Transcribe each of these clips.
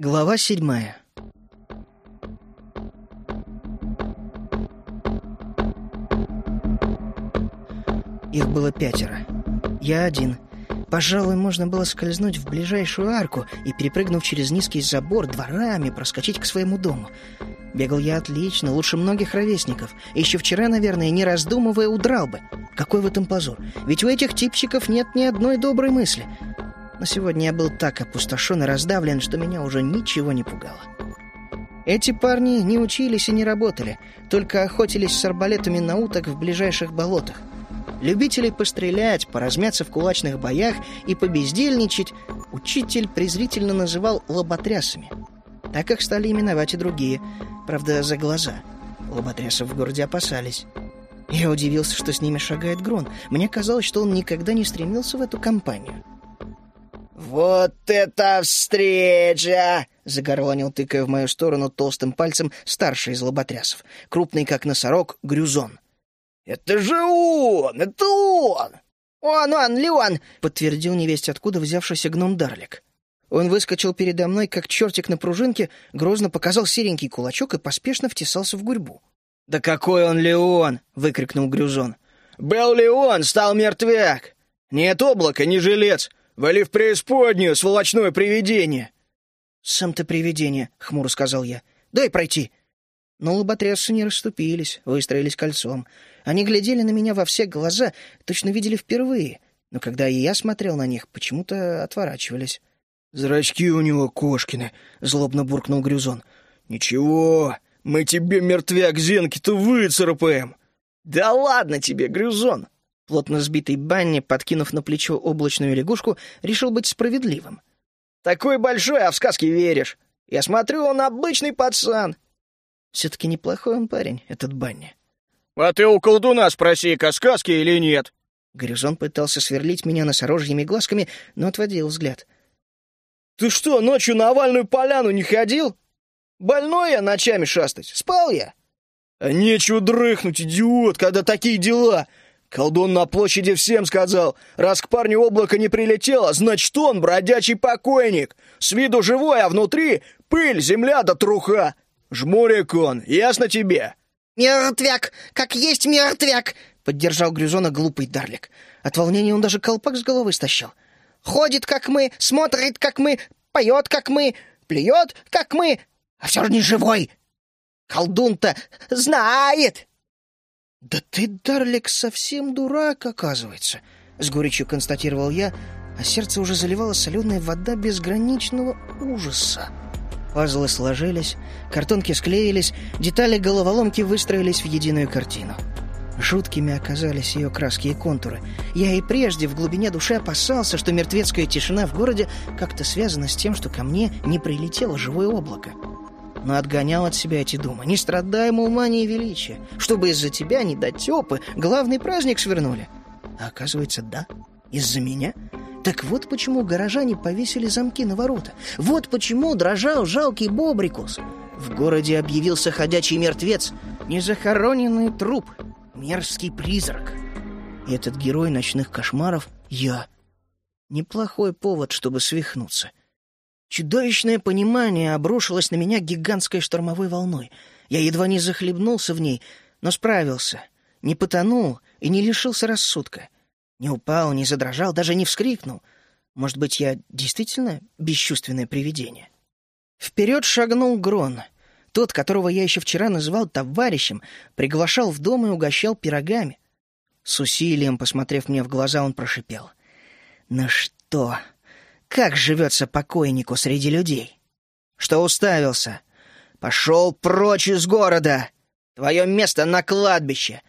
Глава седьмая. Их было пятеро. Я один. Пожалуй, можно было скользнуть в ближайшую арку и, перепрыгнув через низкий забор, дворами проскочить к своему дому. Бегал я отлично, лучше многих ровесников. Еще вчера, наверное, не раздумывая, удрал бы. Какой в этом позор? Ведь у этих типчиков нет ни одной доброй мысли. Но сегодня я был так опустошен и раздавлен, что меня уже ничего не пугало. Эти парни не учились и не работали, только охотились с арбалетами на уток в ближайших болотах. Любителей пострелять, поразмяться в кулачных боях и побездельничать учитель презрительно называл лоботрясами. Так их стали именовать и другие, правда, за глаза. Лоботрясов в городе опасались. Я удивился, что с ними шагает Грон. Мне казалось, что он никогда не стремился в эту компанию. «Вот это встреча!» — загорланил, тыкая в мою сторону толстым пальцем старший из лоботрясов, крупный как носорог, грюзон. «Это же он! Это он!» «Он, он, Леон!» — подтвердил невесть откуда взявшийся гном Дарлик. Он выскочил передо мной, как чертик на пружинке, грозно показал серенький кулачок и поспешно втесался в гурьбу. «Да какой он Леон!» — выкрикнул Грюзон. «Был Леон, стал мертвяк! Нет облака, ни жилец! Вали в преисподнюю, сволочное привидение!» «Сам ты привидение», — хмуро сказал я. «Дай пройти». Но лоботрясы не расступились, выстроились кольцом. Они глядели на меня во все глаза, точно видели впервые. Но когда и я смотрел на них, почему-то отворачивались. «Зрачки у него кошкины», — злобно буркнул Грюзон. «Ничего, мы тебе, мертвяк, зенки-то выцарапаем!» «Да ладно тебе, Грюзон!» Плотно сбитый Банни, подкинув на плечо облачную лягушку, решил быть справедливым. «Такой большой, а в сказки веришь. Я смотрю, он обычный пацан». Все-таки неплохой он парень, этот Банни. «А ты у колдуна спроси-ка, сказки или нет?» Горизонт пытался сверлить меня носорожьими глазками, но отводил взгляд. «Ты что, ночью на овальную поляну не ходил? Больной я ночами шастать, спал я». «А нечего дрыхнуть, идиот, когда такие дела!» Колдун на площади всем сказал, раз к парню облако не прилетело, значит он бродячий покойник. С виду живой, а внутри пыль, земля да труха. Жмурик он, ясно тебе? «Мертвяк! Как есть мертвяк!» — поддержал Грюзона глупый Дарлик. От волнения он даже колпак с головы стащил. «Ходит, как мы, смотрит, как мы, поет, как мы, плюет, как мы, а все же не живой! Колдун-то знает!» «Да ты, Дарлик, совсем дурак, оказывается», — с горечью констатировал я, а сердце уже заливала соленая вода безграничного ужаса. Пазлы сложились, картонки склеились, детали головоломки выстроились в единую картину. Жуткими оказались ее краски и контуры. Я и прежде в глубине души опасался, что мертвецкая тишина в городе как-то связана с тем, что ко мне не прилетело живое облако но отгонял от себя эти думы. Не страдай, мол, мании величия, чтобы из-за тебя, не дать тёпы, главный праздник свернули. А оказывается, да, из-за меня. Так вот почему горожане повесили замки на ворота. Вот почему дрожал жалкий Бобрикус. В городе объявился ходячий мертвец, незахороненный труп, мерзкий призрак. И этот герой ночных кошмаров — я. Неплохой повод, чтобы свихнуться. Чудовищное понимание обрушилось на меня гигантской штормовой волной. Я едва не захлебнулся в ней, но справился. Не потонул и не лишился рассудка. Не упал, не задрожал, даже не вскрикнул. Может быть, я действительно бесчувственное привидение? Вперед шагнул Грон. Тот, которого я еще вчера называл товарищем, приглашал в дом и угощал пирогами. С усилием, посмотрев мне в глаза, он прошипел. «Ну что, как живется покойнику среди людей? Что уставился? Пошел прочь из города! Твое место на кладбище!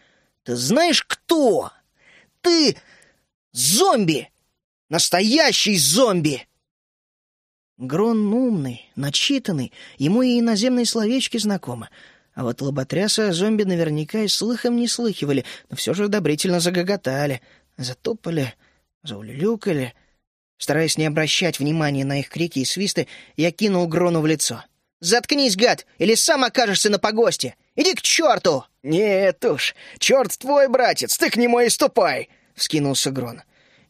Ты знаешь, кто? Ты зомби! Настоящий зомби!» Грон умный, начитанный, ему и иноземные словечки знакомы. А вот лоботряса зомби наверняка и слыхом не слыхивали, но все же одобрительно загоготали, затопали, заулюлюкали — Стараясь не обращать внимания на их крики и свисты, я кинул Грону в лицо. «Заткнись, гад, или сам окажешься на погосте! Иди к черту!» «Нет уж, черт твой, братец, ты к нему и ступай!» — вскинулся Грон.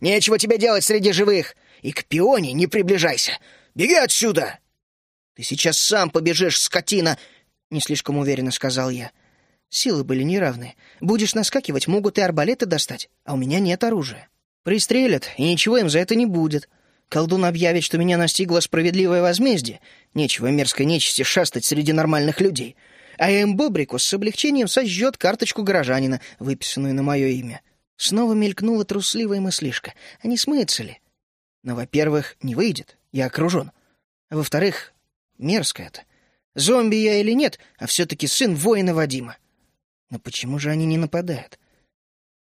«Нечего тебе делать среди живых, и к пионе не приближайся! Беги отсюда!» «Ты сейчас сам побежишь, скотина!» — не слишком уверенно сказал я. Силы были неравны. Будешь наскакивать, могут и арбалеты достать, а у меня нет оружия. Пристрелят, и ничего им за это не будет. Колдун объявит, что меня настигло справедливое возмездие. Нечего мерзкой нечисти шастать среди нормальных людей. А Эмбобрикус с облегчением сожжет карточку горожанина, выписанную на мое имя. Снова мелькнула трусливая мыслишка. А не смыться ли? Но, во-первых, не выйдет. Я окружен. А во-вторых, мерзко это. Зомби я или нет, а все-таки сын воина Вадима. Но почему же они не нападают?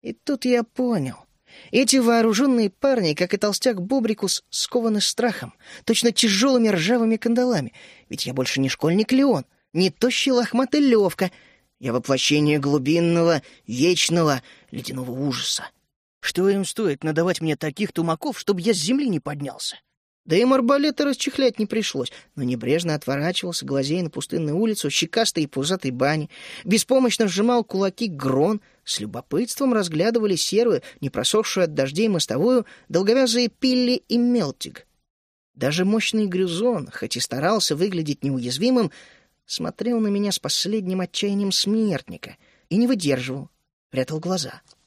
И тут я понял. Эти вооруженные парни, как и толстяк Бобрикус, скованы страхом, точно тяжелыми ржавыми кандалами. Ведь я больше не школьник Леон, не тощий лохматый Левка. Я воплощение глубинного, вечного, ледяного ужаса. Что им стоит надавать мне таких тумаков, чтобы я с земли не поднялся? Да им арбалеты расчехлять не пришлось, но небрежно отворачивался, глазея на пустынную улицу, щекастой и пузатой бани, беспомощно сжимал кулаки грон, с любопытством разглядывали серую, не просохшую от дождей мостовую, долговязые пилли и мелтиг. Даже мощный грюзон, хоть и старался выглядеть неуязвимым, смотрел на меня с последним отчаянием смертника и не выдерживал, прятал глаза —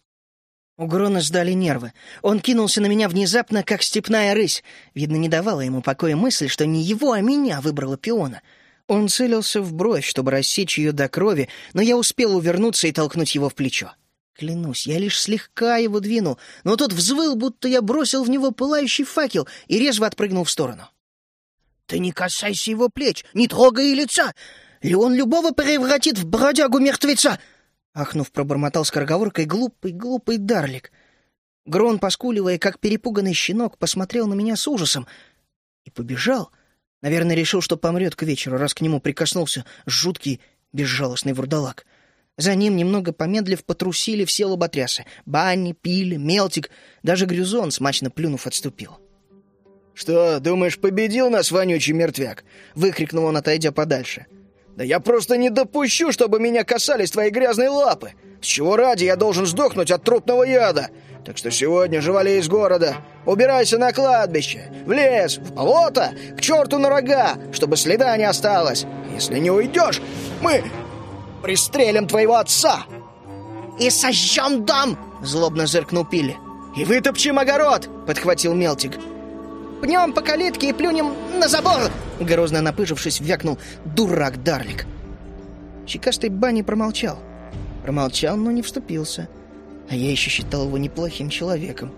у Грона сдали нервы. Он кинулся на меня внезапно, как степная рысь. Видно, не давала ему покоя мысль, что не его, а меня выбрала пиона. Он целился в бровь, чтобы рассечь ее до крови, но я успел увернуться и толкнуть его в плечо. Клянусь, я лишь слегка его двинул, но тот взвыл, будто я бросил в него пылающий факел и резво отпрыгнул в сторону. «Ты не касайся его плеч, не трогай и лица! Леон любого превратит в бродягу-мертвеца!» Ахнув, пробормотал скороговоркой глупый, глупый дарлик. Грон, поскуливая, как перепуганный щенок, посмотрел на меня с ужасом и побежал. Наверное, решил, что помрет к вечеру, раз к нему прикоснулся жуткий, безжалостный вурдалак. За ним, немного помедлив, потрусили все лоботрясы. Банни, Пили, Мелтик, даже Грюзон, смачно плюнув, отступил. «Что, думаешь, победил нас вонючий мертвяк?» — выкрикнул он, отойдя подальше. — да я просто не допущу, чтобы меня касались твои грязные лапы. С чего ради я должен сдохнуть от трупного яда? Так что сегодня же вали из города. Убирайся на кладбище, в лес, в болото, к черту на рога, чтобы следа не осталось. Если не уйдешь, мы пристрелим твоего отца!» «И сожжем дом!» — злобно зыркнул Пили. «И вытопчем огород!» — подхватил Мелтик пнем по калитке и плюнем на забор!» Грозно напыжившись, вякнул дурак Дарлик. Щекастый Банни промолчал. Промолчал, но не вступился. А я еще считал его неплохим человеком.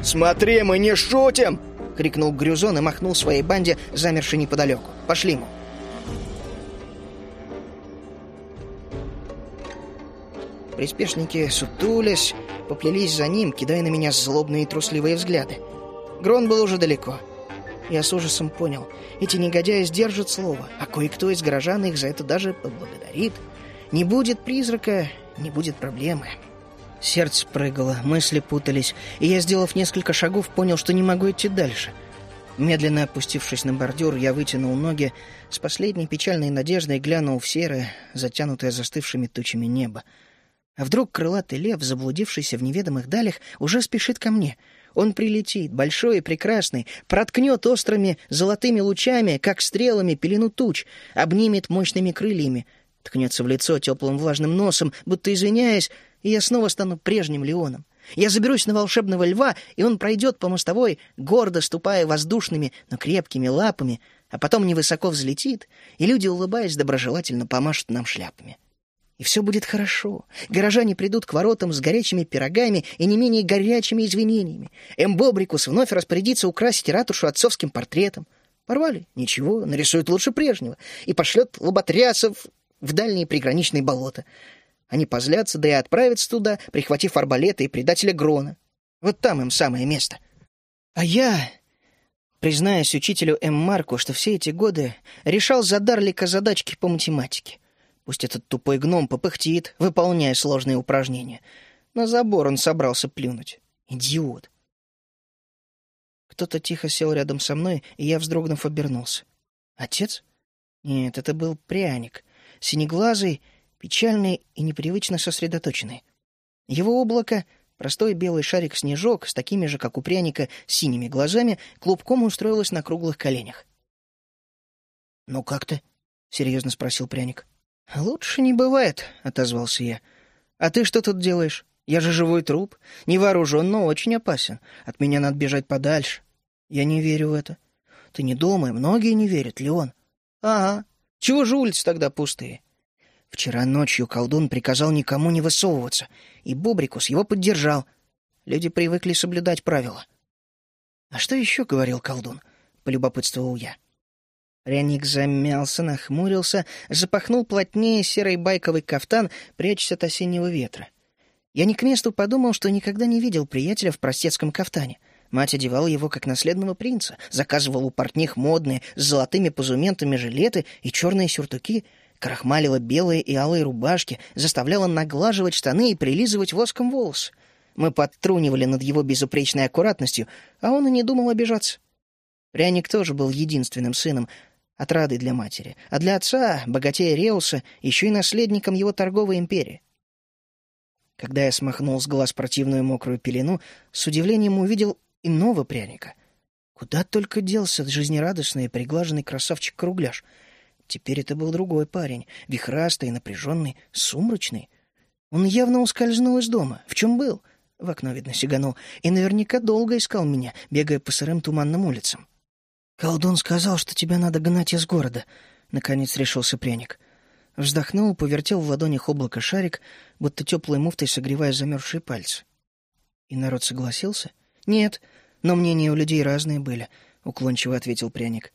«Смотри, мы не шутим!» — крикнул Грюзон и махнул своей банде, замершей неподалеку. «Пошли ему!» Приспешники сутулись, поплелись за ним, кидая на меня злобные и трусливые взгляды. Грон был уже далеко. Я с ужасом понял. Эти негодяи сдержат слово, а кое-кто из горожан их за это даже поблагодарит. Не будет призрака, не будет проблемы. Сердце прыгало, мысли путались, и я, сделав несколько шагов, понял, что не могу идти дальше. Медленно опустившись на бордюр, я вытянул ноги, с последней печальной надеждой глянул в серое, затянутое застывшими тучами небо. А вдруг крылатый лев, заблудившийся в неведомых далях, уже спешит ко мне — он прилетит, большой и прекрасный, проткнет острыми золотыми лучами, как стрелами, пелену туч, обнимет мощными крыльями, ткнется в лицо теплым влажным носом, будто извиняясь, и я снова стану прежним Леоном. Я заберусь на волшебного льва, и он пройдет по мостовой, гордо ступая воздушными, но крепкими лапами, а потом невысоко взлетит, и люди, улыбаясь, доброжелательно помашут нам шляпами. И все будет хорошо. Горожане придут к воротам с горячими пирогами и не менее горячими извинениями. Эмбобрикус вновь распорядится украсить ратушу отцовским портретом. Порвали? Ничего, нарисует лучше прежнего. И пошлет лоботрясов в дальние приграничные болота. Они позлятся, да и отправятся туда, прихватив арбалеты и предателя Грона. Вот там им самое место. А я, признаюсь учителю М. Марку, что все эти годы решал за Дарлика задачки по математике. Пусть этот тупой гном попыхтит, выполняя сложные упражнения. На забор он собрался плюнуть. Идиот. Кто-то тихо сел рядом со мной, и я, вздрогнув, обернулся. Отец? Нет, это был пряник. Синеглазый, печальный и непривычно сосредоточенный. Его облако, простой белый шарик-снежок с такими же, как у пряника, синими глазами, клубком устроилось на круглых коленях. «Ну как ты?» — серьезно спросил пряник. «Лучше не бывает», — отозвался я. «А ты что тут делаешь? Я же живой труп. Не вооружен, но очень опасен. От меня надо бежать подальше. Я не верю в это. Ты не думай, многие не верят, Леон. Ага. Чего же улицы тогда пустые? Вчера ночью колдун приказал никому не высовываться, и Бобрикус его поддержал. Люди привыкли соблюдать правила. «А что еще?» — говорил колдун, — полюбопытствовал я. Пряник замялся, нахмурился, запахнул плотнее серый байковый кафтан, прячась от осеннего ветра. Я не к месту подумал, что никогда не видел приятеля в простецком кафтане. Мать одевала его как наследного принца, заказывала у портних модные с золотыми позументами жилеты и черные сюртуки, крахмалила белые и алые рубашки, заставляла наглаживать штаны и прилизывать воском волосы. Мы подтрунивали над его безупречной аккуратностью, а он и не думал обижаться. Пряник тоже был единственным сыном, отрадой для матери, а для отца, богатея Реуса, еще и наследником его торговой империи. Когда я смахнул с глаз противную мокрую пелену, с удивлением увидел иного пряника. Куда только делся жизнерадостный и приглаженный красавчик-кругляш. Теперь это был другой парень, вихрастый, напряженный, сумрачный. Он явно ускользнул из дома. В чем был? В окно, видно, сиганул. И наверняка долго искал меня, бегая по сырым туманным улицам. «Колдун сказал, что тебя надо гнать из города», — наконец решился пряник. Вздохнул, повертел в ладонях облако шарик, будто теплой муфтой согревая замерзшие пальцы. И народ согласился? Нет, но мнения у людей разные были, уклончиво ответил пряник.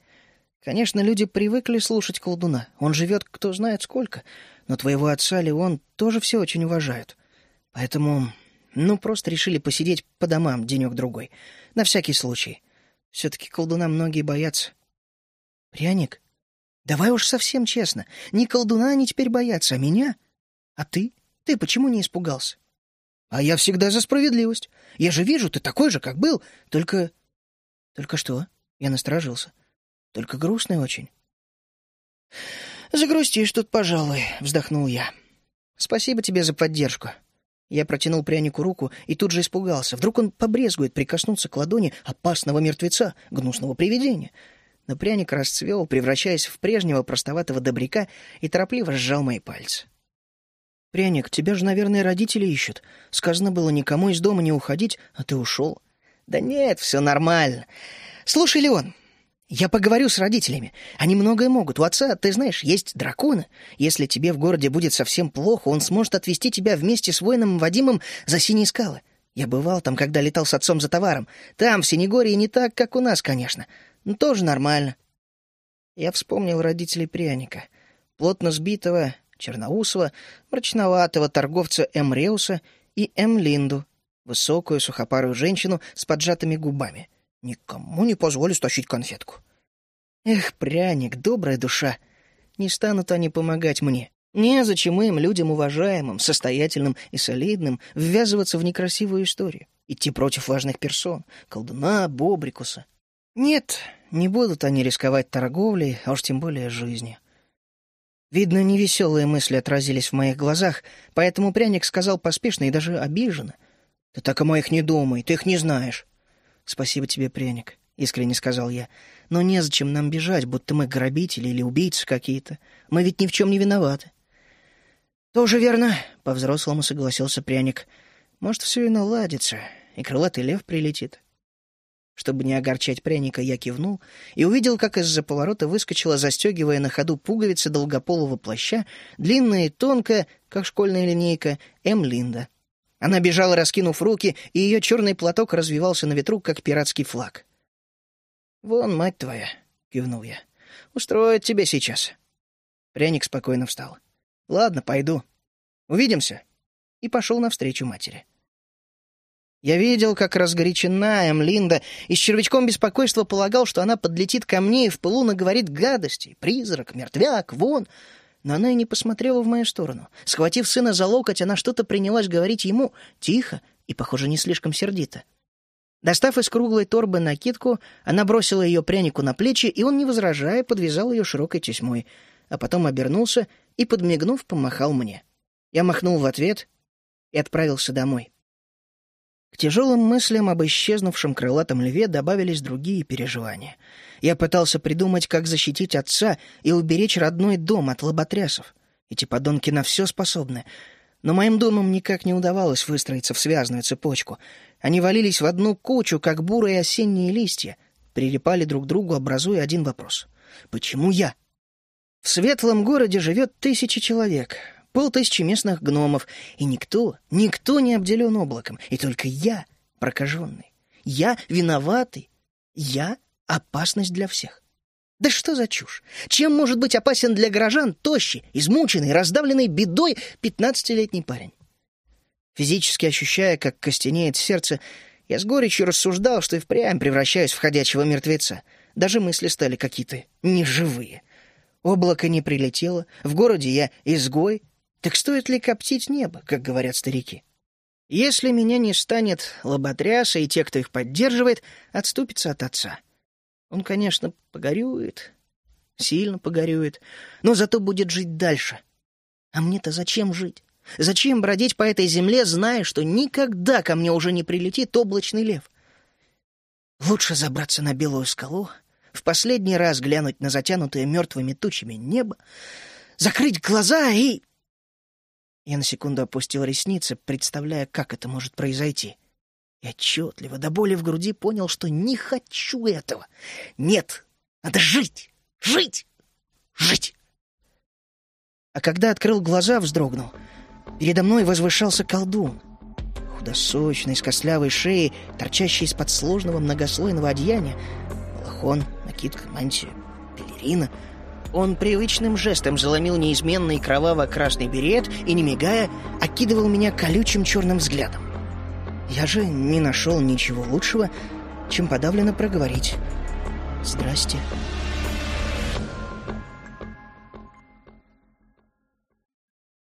Конечно, люди привыкли слушать колдуна. Он живет кто знает сколько, но твоего отца Леон тоже все очень уважают. Поэтому, ну, просто решили посидеть по домам денек-другой. На всякий случай. Все-таки колдуна многие боятся. Пряник, Давай уж совсем честно. Ни колдуна они теперь боятся, а меня? А ты? Ты почему не испугался? А я всегда за справедливость. Я же вижу, ты такой же, как был. Только... Только что? Я насторожился. Только грустный очень. «Загрустишь тут, пожалуй», — вздохнул я. «Спасибо тебе за поддержку». Я протянул прянику руку и тут же испугался. Вдруг он побрезгует прикоснуться к ладони опасного мертвеца, гнусного привидения — но пряник расцвел, превращаясь в прежнего простоватого добряка, и торопливо сжал мои пальцы. «Пряник, тебя же, наверное, родители ищут. Сказано было никому из дома не уходить, а ты ушел». «Да нет, все нормально. Слушай, Леон, я поговорю с родителями. Они многое могут. У отца, ты знаешь, есть драконы. Если тебе в городе будет совсем плохо, он сможет отвезти тебя вместе с воином Вадимом за синие скалы. Я бывал там, когда летал с отцом за товаром. Там, в Синегории, не так, как у нас, конечно. Ну, тоже нормально. Я вспомнил родителей пряника. Плотно сбитого, черноусого, мрачноватого торговца Эмреуса и Эмлинду, высокую сухопарую женщину с поджатыми губами. Никому не позволю стащить конфетку. Эх, пряник, добрая душа. Не станут они помогать мне. Незачем им, людям уважаемым, состоятельным и солидным, ввязываться в некрасивую историю, идти против важных персон, колдуна, Бобрикуса. Нет, не будут они рисковать торговлей, а уж тем более жизнью. Видно, невеселые мысли отразились в моих глазах, поэтому пряник сказал поспешно и даже обиженно. «Ты так о моих не думай, ты их не знаешь». «Спасибо тебе, пряник», — искренне сказал я. «Но незачем нам бежать, будто мы грабители или убийцы какие-то. Мы ведь ни в чем не виноваты». «Тоже верно», — по-взрослому согласился пряник. «Может, все и наладится, и крылатый лев прилетит. Чтобы не огорчать пряника, я кивнул и увидел, как из-за поворота выскочила, застегивая на ходу пуговицы долгополого плаща, длинная и тонкая, как школьная линейка, М. Она бежала, раскинув руки, и ее черный платок развивался на ветру, как пиратский флаг. «Вон, мать твоя», — кивнул я, — «устроит тебе сейчас». Пряник спокойно встал. «Ладно, пойду. Увидимся». И пошел навстречу матери. Я видел, как разгорячена Эмлинда и с червячком беспокойства полагал, что она подлетит ко мне и в пылу наговорит гадостей. Призрак, мертвяк, вон. Но она и не посмотрела в мою сторону. Схватив сына за локоть, она что-то принялась говорить ему, тихо и, похоже, не слишком сердито. Достав из круглой торбы накидку, она бросила ее прянику на плечи, и он, не возражая, подвязал ее широкой тесьмой, а потом обернулся и, подмигнув, помахал мне. Я махнул в ответ и отправился домой. К тяжелым мыслям об исчезнувшем крылатом льве добавились другие переживания. Я пытался придумать, как защитить отца и уберечь родной дом от лоботрясов. Эти подонки на все способны. Но моим домам никак не удавалось выстроиться в связанную цепочку. Они валились в одну кучу, как бурые осенние листья, прилипали друг к другу, образуя один вопрос. Почему я? В светлом городе живет тысячи человек, полтысячи местных гномов, и никто, никто не обделен облаком, и только я прокаженный. Я виноватый. Я опасность для всех. Да что за чушь? Чем может быть опасен для горожан тощий, измученный, раздавленный бедой пятнадцатилетний парень? Физически ощущая, как костенеет сердце, я с горечью рассуждал, что и впрямь превращаюсь в ходячего мертвеца. Даже мысли стали какие-то неживые. Облако не прилетело, в городе я изгой. Так стоит ли коптить небо, как говорят старики? Если меня не станет, лоботряса и те, кто их поддерживает, отступятся от отца. Он, конечно, погорюет, сильно погорюет, но зато будет жить дальше. А мне-то зачем жить? Зачем бродить по этой земле, зная, что никогда ко мне уже не прилетит облачный лев? Лучше забраться на белую скалу, в последний раз глянуть на затянутое мертвыми тучами небо, закрыть глаза и... Я на секунду опустил ресницы, представляя, как это может произойти. И отчетливо, до боли в груди понял, что не хочу этого. Нет, надо жить, жить, жить. А когда открыл глаза, вздрогнул. Передо мной возвышался колдун. Худосочный, с костлявой шеей, торчащий из-под сложного многослойного одеяния. Балахон, накидка, мантия, пелерина. Он привычным жестом заломил неизменный кроваво-красный берет и, не мигая, окидывал меня колючим черным взглядом. Я же не нашел ничего лучшего, чем подавленно проговорить. «Здрасте».